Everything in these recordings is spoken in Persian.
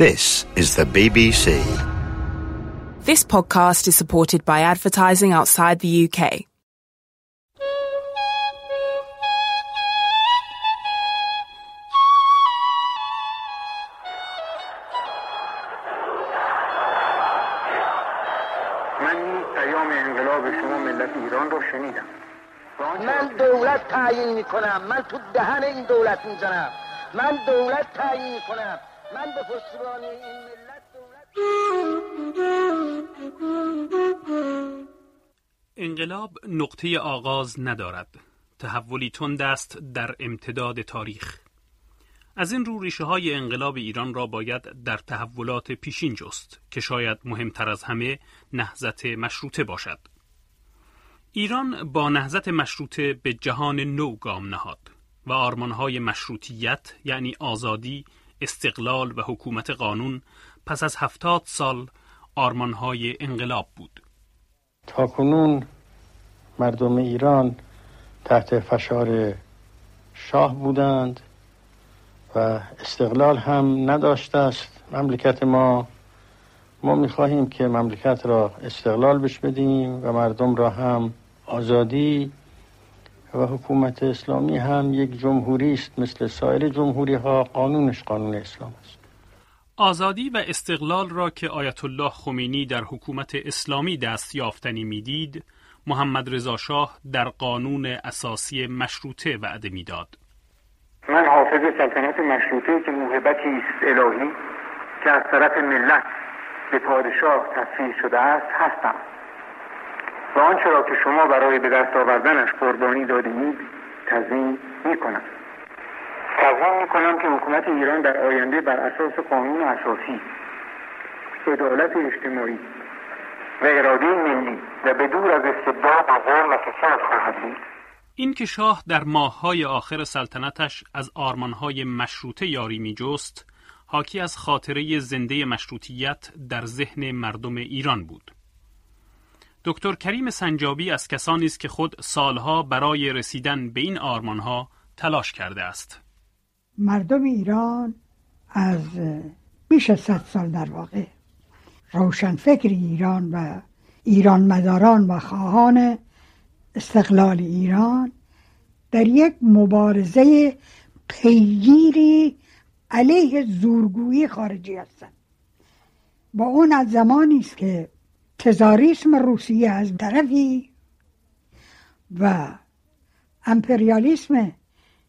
This is the BBC. This podcast is supported by advertising outside the UK. من این پیام انقلاب شما ملت ایران رو شنیدم و آنچه من دولت تعیین می‌کنم من تو دهن این دولت می‌زنم من دولت تعیین می‌کنم من به این ملت دولت انقلاب نقطه آغاز ندارد. تحولی تند است در امتداد تاریخ. از این رو ریشه های انقلاب ایران را باید در تحولات پیشین جست که شاید مهمتر از همه نهضت مشروطه باشد. ایران با نهضت مشروطه به جهان نو گام نهاد و آرمانهای مشروطیت یعنی آزادی، استقلال و حکومت قانون پس از هفتاد سال آرمانهای انقلاب بود. تا کنون مردم ایران تحت فشار شاه بودند و استقلال هم نداشته است. مملکت ما ما می‌خواهیم که مملکت را استقلال بش بدیم و مردم را هم آزادی و حکومت اسلامی هم یک جمهوری است مثل سایر جمهوری ها قانونش قانون اسلام است. آزادی و استقلال را که آیت الله خمینی در حکومت اسلامی دست یافتنی می‌دید محمد رضا شاه در قانون اساسی مشروطه وعده می‌داد. من حافظ سلطنت مشروطه که موهبتی است الهی که از طرف ملت به پادشاه تصویر شده است هستم. و آنچه را که شما برای به دست آوردنش قربانی دادید تضمین می‌کنم. تضمین می‌کنم که حکومت ایران در آینده بر اساس قانون اساسی عدالت اجتماعی و اراده ملی و به دور از استبداد و ظلم فساد خواهد بود. این که شاه در ماههای آخر سلطنتش از آرمانهای مشروطه یاری می جست حاکی از خاطره زنده مشروطیت در ذهن مردم ایران بود. دکتر کریم سنجابی از کسانی است که خود سالها برای رسیدن به این آرمانها تلاش کرده است. مردم ایران از بیش از صد سال در واقع روشنفکر ایران و ایران مداران و خواهان استقلال ایران در یک مبارزه پیگیری علیه زورگویی خارجی هستند. با اون از زمانی است که تزاریسم روسیه از طرفی و امپریالیسم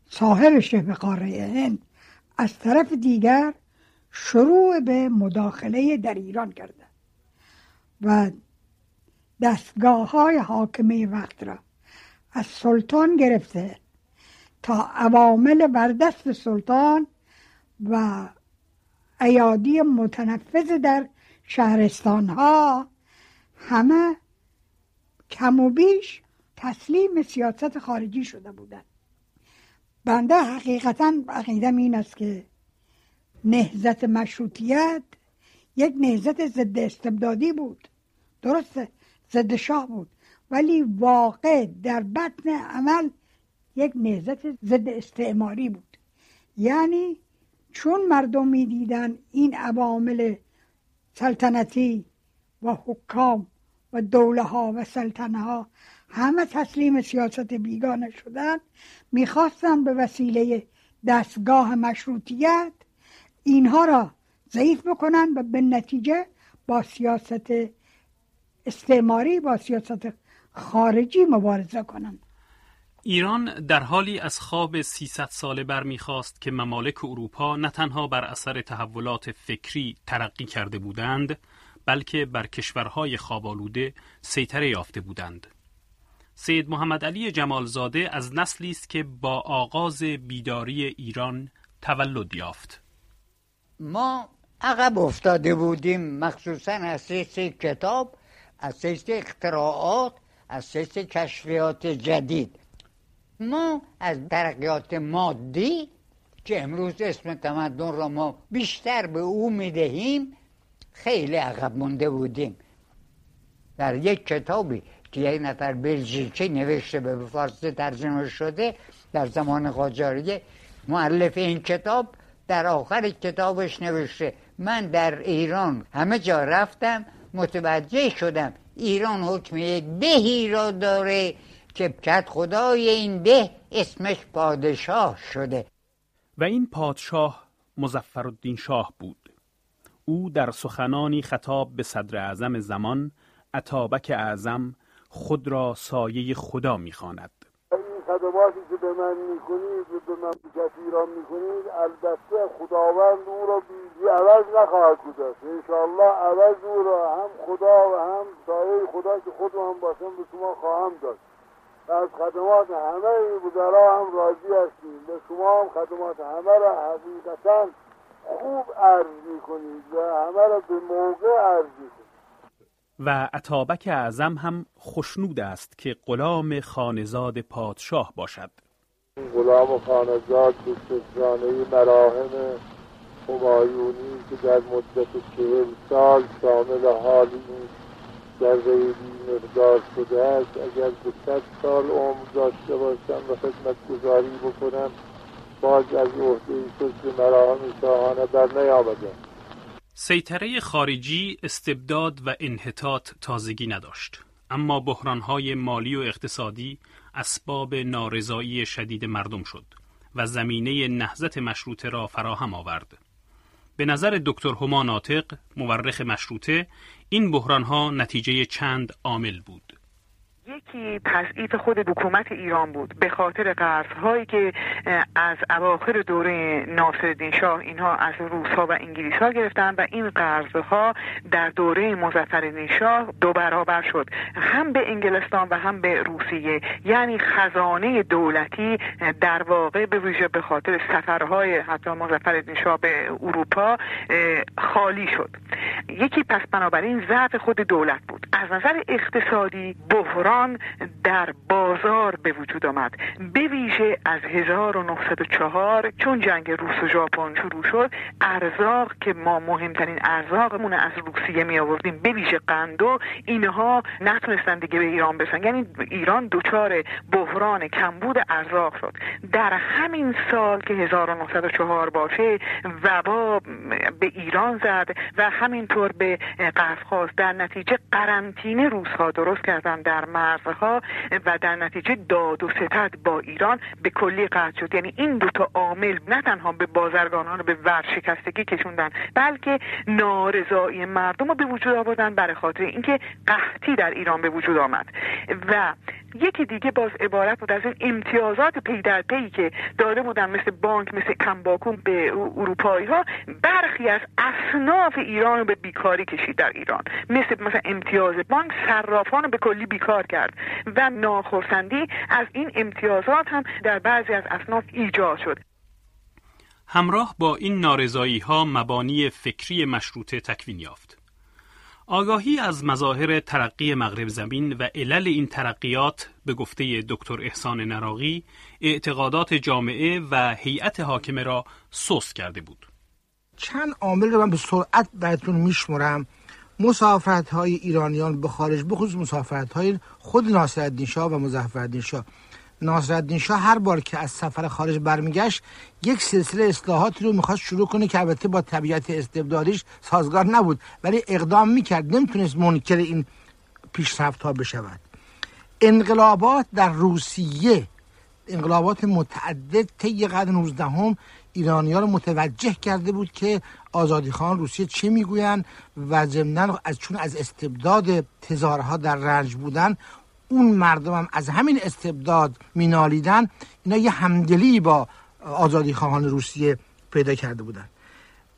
ساحل شبه قاره هند از طرف دیگر شروع به مداخله در ایران کرده و دستگاه های حاکمه وقت را از سلطان گرفته تا عوامل بر دست سلطان و ایادی متنفذ در شهرستان ها همه کم و بیش تسلیم سیاست خارجی شده بودند. بنده حقیقتا عقیدم این است که نهزت مشروطیت یک نهزت ضد استبدادی بود. درسته ضد شاه بود. ولی واقع در بطن عمل یک نهزت ضد استعماری بود. یعنی چون مردم می‌دیدن این عوامل سلطنتی و حکام و دوله ها و سلطنه ها همه تسلیم سیاست بیگانه شدن. می‌خواستن به وسیله دستگاه مشروطیت اینها را ضعیف بکنن و به نتیجه با سیاست استعماری با سیاست خارجی مبارزه کنند ایران در حالی از خواب 300 ساله برمیخواست که ممالک اروپا نه تنها بر اثر تحولات فکری ترقی کرده بودند بلکه بر کشورهای خوابالوده سیطره یافته بودند. سید محمد علی جمالزاده از نسلی است که با آغاز بیداری ایران تولد یافت. ما عقب افتاده بودیم مخصوصا از کتاب از اختراعات از کشفیات جدید. ما از ترقیات مادی که امروز اسم تمدن را ما بیشتر به او می‌دهیم خیلی عقب مونده بودیم. در یک کتابی که یک نفر بلژیکی نوشته به فارسی ترجمه شده در زمان قاجاریه معلف این کتاب در آخر کتابش نوشته من در ایران همه جا رفتم متوجه شدم ایران حکم دهی را داره که کت خدای این ده اسمش پادشاه شده. و این پادشاه مزفر شاه بود. او در سخنانی خطاب به صدر اعظم زمان عطابک اعظم خود را سایه خدا می‌خواند. این خدماتی که به من می‌کنید و به مملکت ایران می‌کنید البته خداوند او را بیزی عوض نخواهد گذاشت. انشاءالله عوض او را هم خدا و هم سایه خدا که خود هم باشم به شما خواهم داد از خدمات همه وزرا هم راضی هستیم. به شما هم خدمات همه را حقیقتا خوب عرض می‌کنید و همه را به موقع عرض می‌کنید و عطابک اعظم هم خشنود است که غلام خانزاد پادشاه باشد. غلام خانزاد به سفرانه مراهم همایونی که در مدت چهل سال شامل حالی در غیبی مقدار شده است. اگر به صد سال عمر داشته باشم و خدمت گذاری بکنم باز از عهده سلس مراهم شاهانه بر نیامدم سیطره خارجی استبداد و انحطاط تازگی نداشت. اما بحرانهای مالی و اقتصادی اسباب نارضایی شدید مردم شد و زمینه نهضت مشروطه را فراهم آورد. به نظر دکتر هما ناطق مورخ مشروطه این بحرانها نتیجه چند عامل بود. یکی تضعیف خود حکومت ایران بود. به خاطر هایی که از اواخر دوره ناصرالدین شاه اینها از روس ها و انگلیس ها گرفتن و این ها در دوره مظفرالدین شاه دو برابر شد. هم به انگلستان و هم به روسیه. یعنی خزانه دولتی در واقع به ویژه به خاطر سفرهای حتی مظفرالدین شاه به اروپا خالی شد. یکی پس بنابراین ضعف خود دولت بود. از نظر اقتصادی بحران در بازار به وجود آمد. به ویژه از 1904 چون جنگ روس و ژاپن شروع شد ارزاق که ما مهمترین ارزاقمون از روسیه می آوردیم به ویژه قندو اینها نتونستن دیگه به ایران برسن. یعنی ایران دچار بحران کمبود ارزاق شد. در همین سال که 1904 باشه وبا به ایران زد و همینطور به قفقاز. در نتیجه قرنطینه روس ها درست کردن. در مرزها و در نتیجه داد و ستد با ایران به کلی قطع شد. یعنی این دوتا عامل نه تنها به بازرگانان رو به ورشکستگی کشوندن بلکه نارضایی مردم رو به وجود آوردن برای خاطر اینکه قحطی در ایران به وجود آمد. و یکی دیگه باز عبارت بود از این امتیازات پی در پی که داده بودن مثل بانک مثل تنباکو به اروپایی ها برخی از اصناف ایران رو به بیکاری کشید در ایران. مثل مثلا امتیاز بانک صرافان رو به کلی بیکار کرد و ناخرسندی از این امتیازات هم در بعضی از اصناف ایجاد شد. همراه با این نارضایی ها مبانی فکری مشروطه تکوین یافت. آگاهی از مظاهر ترقی مغرب زمین و علل این ترقیات به گفته دکتر احسان نراقی اعتقادات جامعه و هیئت حاکمه را سوس کرده بود. چند عامل رو من به سرعت براتون میشمرم. مسافرت های ایرانیان به خارج بخصوص مسافرت های خود ناصرالدین شاه و مظفرالدین شاه. ناصرالدین شاه هر بار که از سفر خارج برمیگشت یک سلسله اصلاحاتی رو می‌خواست شروع کنه که البته با طبیعت استبدادیش سازگار نبود. ولی اقدام می‌کرد نمی‌تونست منکر این پیشرفت ها بشود. انقلابات در روسیه انقلابات متعدد طی قرن 19 هم رو متوجه کرده بود که آزادی خان روسیه چه می‌گویند و ضمنا از چون از استبداد تزارها در رنج بودن اون مردم هم از همین استبداد مینالیدن اینا یه همدلی با آزادی خواهان روسیه پیدا کرده بودن.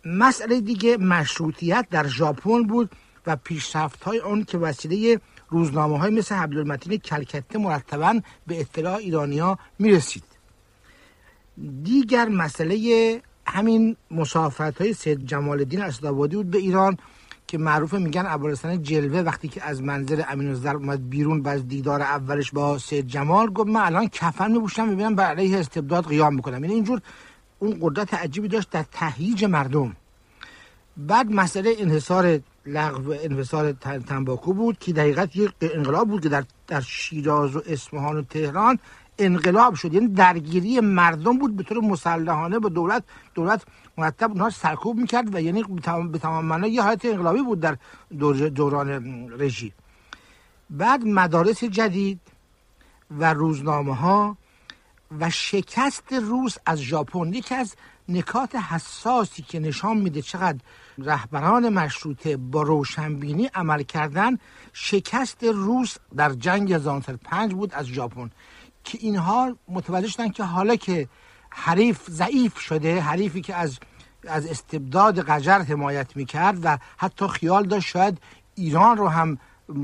مسئله دیگه مشروطیت در ژاپن بود و پیشرفت های آن که وسیله روزنامه های مثل حبل کلکته مرتبا به اطلاع ایرانیا می‌رسید. دیگر مسئله همین مسافرت های سید جمال الدین اسدآبادی بود به ایران. که معروف میگن ابوالحسن جلوه وقتی که از منزل امین الزر اومد بیرون بعد دیدار اولش با سید جمال گفت من الان کفن میبوشم می‌بینم بر علیه استبداد قیام می‌کنم. یعنی اینجور اون قدرت عجیبی داشت در تهییج مردم. بعد مسئله انحصار لغو انحصار تنباکو بود که دقیقت یک انقلاب بود که در, در شیراز و اصفهان و تهران انقلاب شد. یعنی درگیری مردم بود. به طور مسلحانه با دولت دولت مرتب اونها سرکوب می‌کرد و یعنی به تمام معنا یه حالت انقلابی بود در دوران رژیم. بعد مدارس جدید و روزنامه ها و شکست روس از ژاپن. یکی از نکات حساسی که نشان میده چقدر رهبران مشروطه با روشنبینی عمل کردن شکست روس در جنگ 1905 بود از ژاپن. که اینها متوجه شدن که حالا که حریف ضعیف شده حریفی که از از استبداد قجر حمایت می‌کرد و حتی خیال داشت شاید ایران رو هم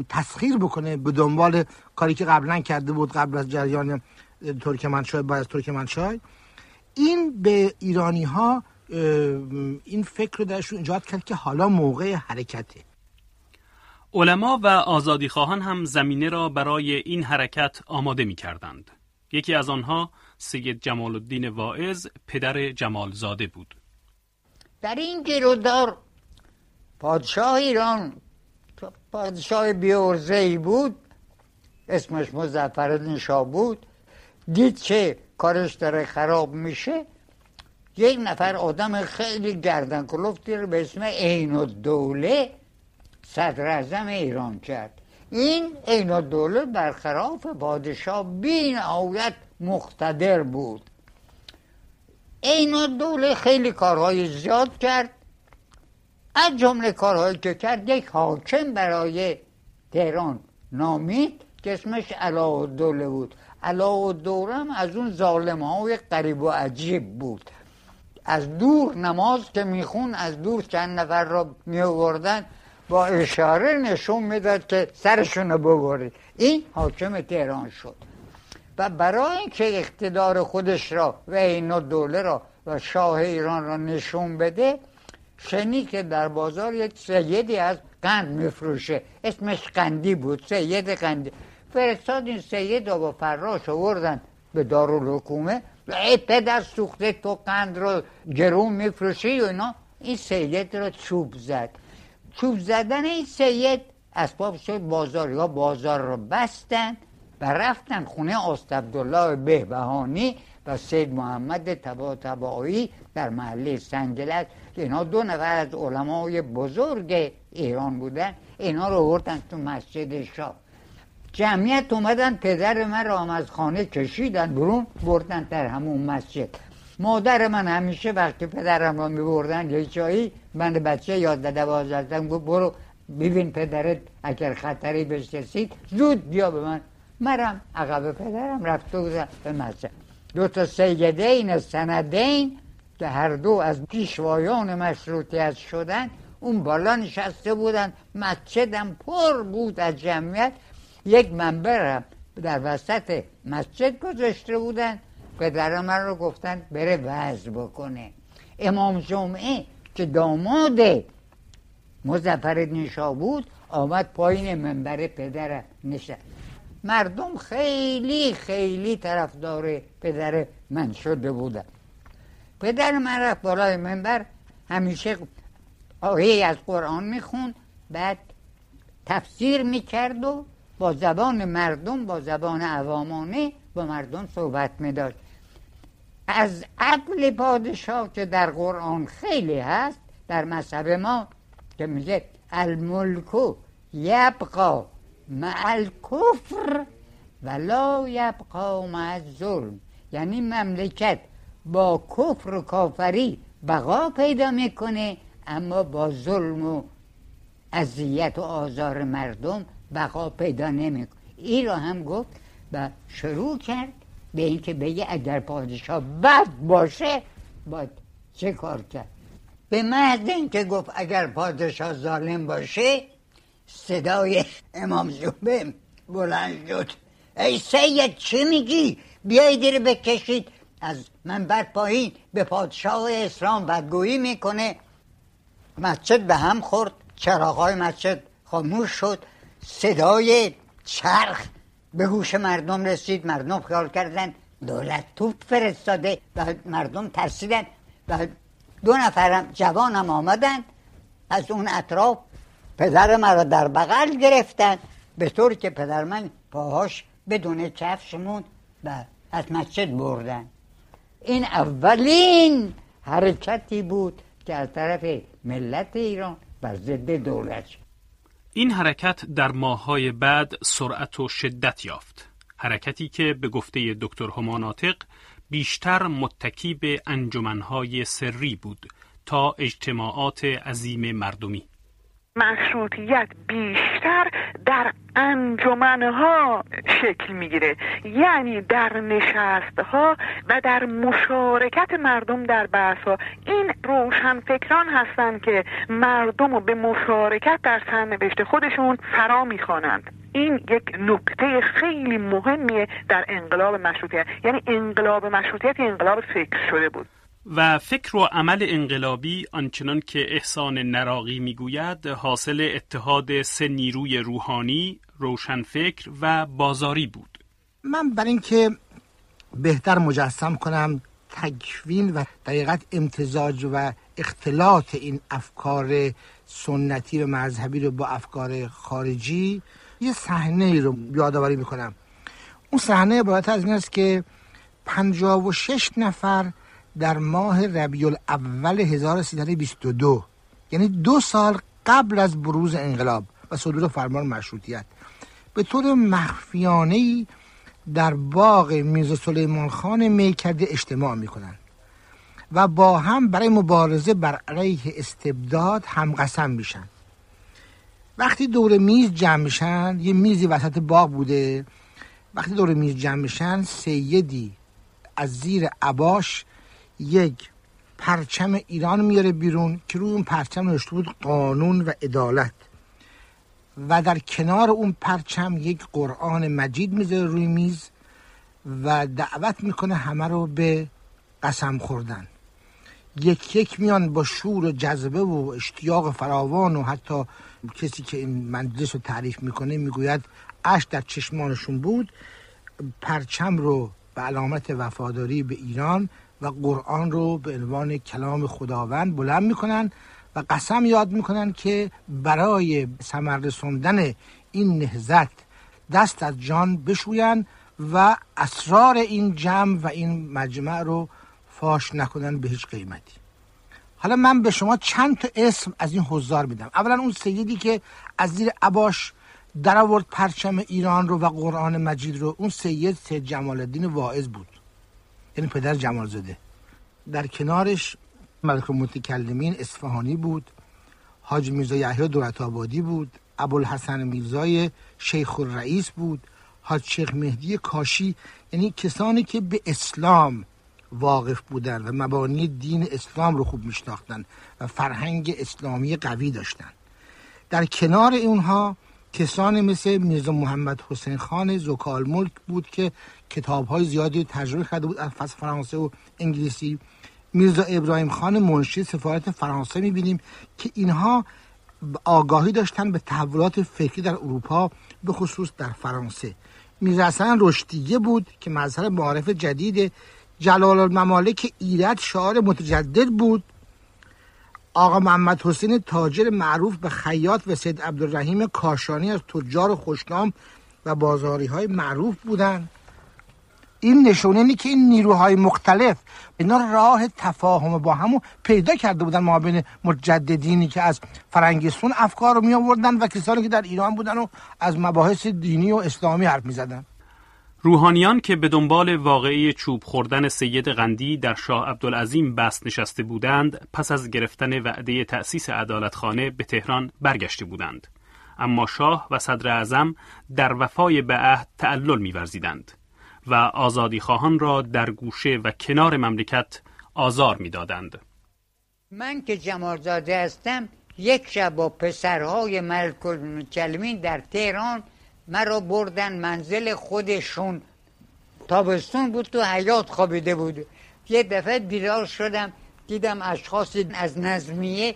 تسخیر بکنه به دنبال کاری که قبلا کرده بود قبل از جریان ترکمنچای از ترکمنچای این به ایرانی ها این فکر رو درشون ایجاد کرد که حالا موقع حرکته. علما و آزادی خواهان هم زمینه را برای این حرکت آماده می کردند. یکی از آنها سید جمال الدین واعظ پدر جمال زاده بود. در این گرودار پادشاه ایران پادشاه بیورزهی بود اسمش مزفر شاه بود دید که کارش داره خراب میشه یک نفر آدم خیلی گردن کلفتی رو به اسم عین الدوله صدر ایران کرد. این عین الدوله برخلاف پادشاه بین آویت مقتدر بود. عین الدوله خیلی کارهای زیاد کرد. از جمله کارهایی که کرد یک حاکم برای تهران نامید که اسمش علا دوله بود. علا دورم از اون ظالم های قریب و عجیب بود. از دور نماز که میخون از دور چند نفر را میوردن با اشاره نشون می‌داد که سرشون ببرید. این حاکم تهران شد. و برای اینکه اقتدار خودش را و این دوله را و شاه ایران را نشون بده شنی که در بازار یک سیدی از قند میفروشه. اسمش قندی بود سید قندی. فرستاد این سید را با فراش آوردن به دارالحکومه ای پدر سوخته تو قند رو گرون میفروشی و اینا. این سید را چوب زد. چوب زدن این سید اسباب شد بازار یا بازار رو بستن و رفتن خونه استعبدالله بهبهانی و سید محمد تبا تبایی در محله سنجلت اینا دو نفر از علمای بزرگ ایران بودن. اینا رو بردن تو مسجد شاه. جمعیت اومدن پدر من را از خانه کشیدن برون بردن در همون مسجد. مادر من همیشه وقتی پدرم را می بردن یه جایی من بچه یاد دوازدم گفت برو ببین پدرت اگر خطری بهش رسید زود بیا به من. مرم عقب پدرم رفته بودم به مسجد. دو تا سیدین سندین که هر دو از پیشوایان مشروطیت شدن اون بالا نشسته بودن. مسجدم پر بود از جمعیت. یک منبر در وسط مسجد گذاشته بودن. پدر من رو گفتن بره وعظ بکنه. امام جمعه که داماد مزفر نشا بود آمد پایین منبر پدر نشست. مردم خیلی خیلی طرفدار پدر من شده بودن. پدر من رفت بالای منبر همیشه آیه از قرآن می‌خوند بعد تفسیر می‌کرد و با زبان مردم با زبان عوامانه با مردم صحبت می‌داد از عقل پادشاه که در قرآن خیلی هست در مذهب ما که میگه الملکو یبقا مع الکفر ولا یبقا مع الظلم. یعنی مملکت با کفر و کافری بقا پیدا می‌کنه اما با ظلم و اذیت و آزار مردم بقا پیدا نمی‌کنه. این را هم گفت و شروع کرد. به اینکه بگه اگر پادشاه بد باشه باید چه کار کرد؟ به محض اینکه گفت اگر پادشاه ظالم باشه صدای امام زوبه بلند شد. ای سید چی میگی؟ بیای دیر بکشید. از منبر پایین به پادشاه اسلام بدگویی می‌کنه. مسجد به هم خورد چراغای مسجد خاموش شد. صدای چرخ به هوش مردم رسید مردم خیال کردن دولت توپ فرستاده و مردم ترسیدن و دو نفرم جوانم آمدن. از اون اطراف پدر مرا در بغل گرفتن. به طور که پدر من پاهاش بدون کفش موند و از مسجد بردن. این اولین حرکتی بود که از طرف ملت ایران بر ضد دولت شد. این حرکت در ماههای بعد سرعت و شدت یافت. حرکتی که به گفته دکتر هماناتق بیشتر متکی به انجمنهای سری بود تا اجتماعات عظیم مردمی. مشروطیت بیشتر در انجمنها شکل می‌گیره. یعنی در نشستها و در مشارکت مردم در بحثها. این روشنفکران هستند که مردم رو به مشارکت در سرنوشت خودشون فرا می‌خوانند. این یک نکته خیلی مهمیه در انقلاب مشروطیت. یعنی انقلاب مشروطیت انقلاب فکر شده بود. و فکر و عمل انقلابی آنچنان که احسان نراقی می‌گوید حاصل اتحاد سه نیروی روحانی، روشنفکر و بازاری بود. من برای اینکه بهتر مجسم کنم تکوین و دقیقت امتزاج و اختلاط این افکار سنتی و مذهبی رو با افکار خارجی یه صحنه ای رو یادآوری می‌کنم اون صحنه عبارت از این است که 56 نفر در ماه ربیع الاول 1322 یعنی دو سال قبل از بروز انقلاب و صدور فرمان مشروطیت. به طور مخفیانه در باغ میرزا سلیمان خان می‌کرده اجتماع می‌کنن و با هم برای مبارزه بر علیه استبداد هم قسم میشن. وقتی دور میز جمع میشن یه میزی وسط باغ بوده. وقتی دور میز جمع میشن سیدی از زیر عباش یک پرچم ایران میاره بیرون که روی اون پرچم نوشته بود قانون و عدالت. و در کنار اون پرچم یک قرآن مجید می‌ذاره روی میز و دعوت می‌کنه همه رو به قسم خوردن. یک یک میان با شور و جذبه و اشتیاق فراوان و حتی کسی که این مجلس رو تعریف می‌کنه می‌گوید اش در چشمانشون بود. پرچم رو به علامت وفاداری به ایران و قرآن رو به عنوان کلام خداوند بلند می‌کنن و قسم یاد می‌کنن که برای ثمر رسوندن این نهزت دست از جان بشوین و اسرار این جمع و این مجمع رو فاش نکنن به هیچ قیمتی. حالا من به شما چند تا اسم از این حضار میدم. اولا اون سیدی که از زیر عباش در آورد پرچم ایران رو و قرآن مجید رو. اون سید سید جمال الدین واعظ بود. یعنی پدر جمال زده در کنارش ملک متکلمین اصفهانی بود حاج میرزا یحیی دولت آبادی بود ابوالحسن میرزای شیخ الرئیس بود حاج شیخ مهدی کاشی یعنی کسانی که به اسلام واقف بودن و مبانی دین اسلام رو خوب میشناختن و فرهنگ اسلامی قوی داشتن در کنار اونها کسانی مثل میرزا محمد حسین خان زکال ملک بود که کتاب های زیادی ترجمه کرده بود از فرانسه و انگلیسی. میرزا ابراهیم خان منشی سفارت فرانسه می‌بینیم که اینها آگاهی داشتن به تحولات فکری در اروپا به خصوص در فرانسه. میرزا حسن رشدیه بود که مظهر معارف جدید جلال الممالک ایرت شعار متجدد بود. آقا محمد حسین تاجر معروف به خیاط و سید عبدالرحیم کاشانی از تجار خوشنام و بازاری های معروف بودند این نشونه اینه که این نیروهای مختلف اینا راه تفاهم با همو پیدا کرده بودن ما بین مجددینی که از فرنگستون افکار رو می آوردن و کسانی که در ایران بودن و از مباحث دینی و اسلامی حرف می زدن. روحانیان که به دنبال واقعی چوب خوردن سید غندی در شاه عبدالعظیم بست نشسته بودند پس از گرفتن وعده تأسیس عدالتخانه به تهران برگشته بودند اما شاه و صدر اعظم در وفای به عهد تعلل می‌ورزیدند و آزادی خواهان را در گوشه و کنار مملکت آزار می‌دادند. من که جمالزاده هستم یک شب با پسرهای ملک کلمین در تهران مرا بردن منزل خودشون. تابستون بود تو حیات خوابیده بود. یه دفعه بیدار شدم دیدم اشخاص از نظمیه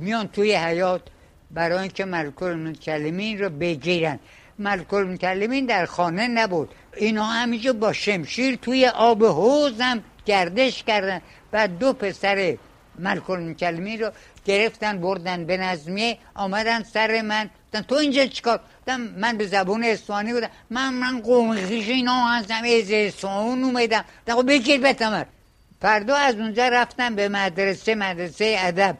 میان توی حیات برای اینکه ملک کلمین رو بگیرن. ملک المکلمین در خانه نبود. اینا همیشه با شمشیر توی آب حوزم گردش کردن و دو پسر ملک المکلمین رو گرفتن بردن به نظمیه آمدن سر من. تو اینجا چیکار؟ من به زبون اسفانی بودم. من من قوم خیش اینا هستم از اسفان اومدم. خب بگیر بتمر فردا از اونجا رفتم به مدرسه مدرسه ادب.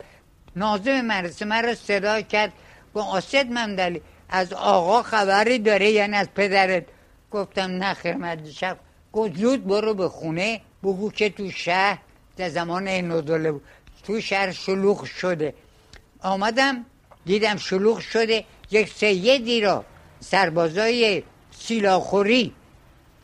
ناظم مدرسه من رو صدا کرد. با آسد ممدلی از آقا خبری داره یعنی از پدرت. گفتم نه خیر شب. گفت زود برو به خونه بگو که تو شهر در زمان این بود. تو شهر شلوغ شده. آمدم دیدم شلوغ شده. یک سیدی را سربازای سیلاخوری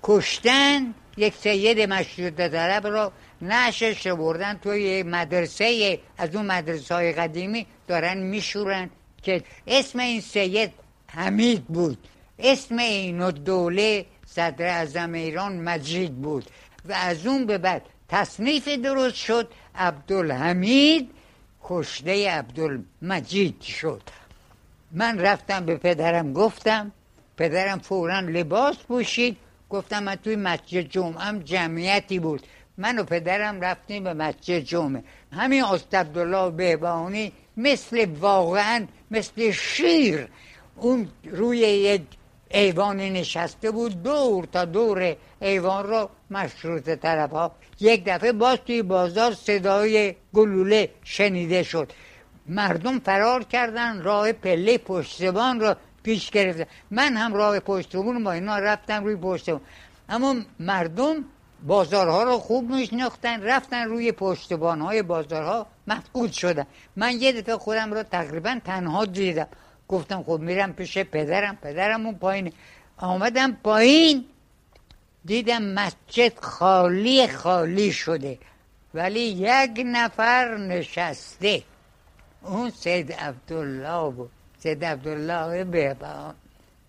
کشتن یک سید مشروط طرف را نشش بردن توی مدرسه از اون مدرسه های قدیمی دارن میشورن که اسم این سید حمید بود. اسم این دوله صدر اعظم ایران مجید بود. و از اون به بعد تصنیف درست شد عبدالحمید کشته عبدالمجید شد. من رفتم به پدرم گفتم پدرم فورا لباس پوشید گفتم من توی مسجد جمعه جمعیتی بود. من و پدرم رفتیم به مسجد جمعه. همین عبدالله بهبانی مثل واقعا مثل شیر اون روی یک ایوان نشسته بود دور تا دور ایوان رو مشروط طرف ها یک دفعه باز توی بازار صدای گلوله شنیده شد. مردم فرار کردن راه پله پشتبان رو پیش گرفتن من هم راه پشتبان با اینا رفتم روی پشتبان اما مردم بازارها رو خوب میشناختن رفتن روی پشتبان های بازارها مفقود شدن. من یه دفعه خودم رو تقریبا تنها دیدم. گفتم خب میرم پیش پدرم پدرم اون پایین آمدم پایین دیدم مسجد خالی خالی شده. ولی یک نفر نشسته. اون سید عبدالله بود سید عبدالله بهبان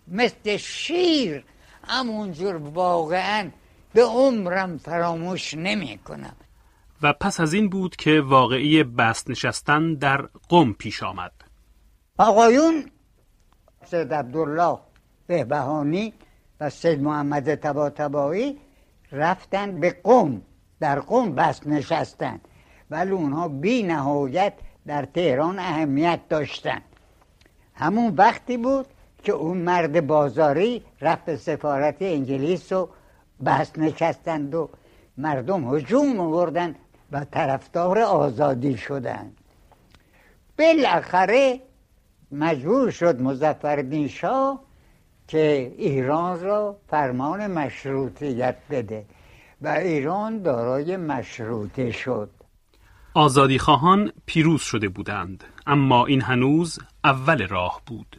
مثل شیر همونجور واقعا به عمرم فراموش نمی کنم و پس از این بود که واقعی بست نشستن در قم پیش آمد. آقایون سید عبدالله بهبهانی و سید محمد تبا تبایی رفتن به قم در قم بس نشستن. ولی اونها بی نهایت در تهران اهمیت داشتن. همون وقتی بود که اون مرد بازاری رفت سفارت انگلیس و بس نشستند و مردم هجوم آوردن و طرفدار آزادی شدند. بالاخره مجبور شد مزفردین شاه که ایران را فرمان مشروطیت بده و ایران دارای مشروطه شد. آزادی خواهان پیروز شده بودند اما این هنوز اول راه بود.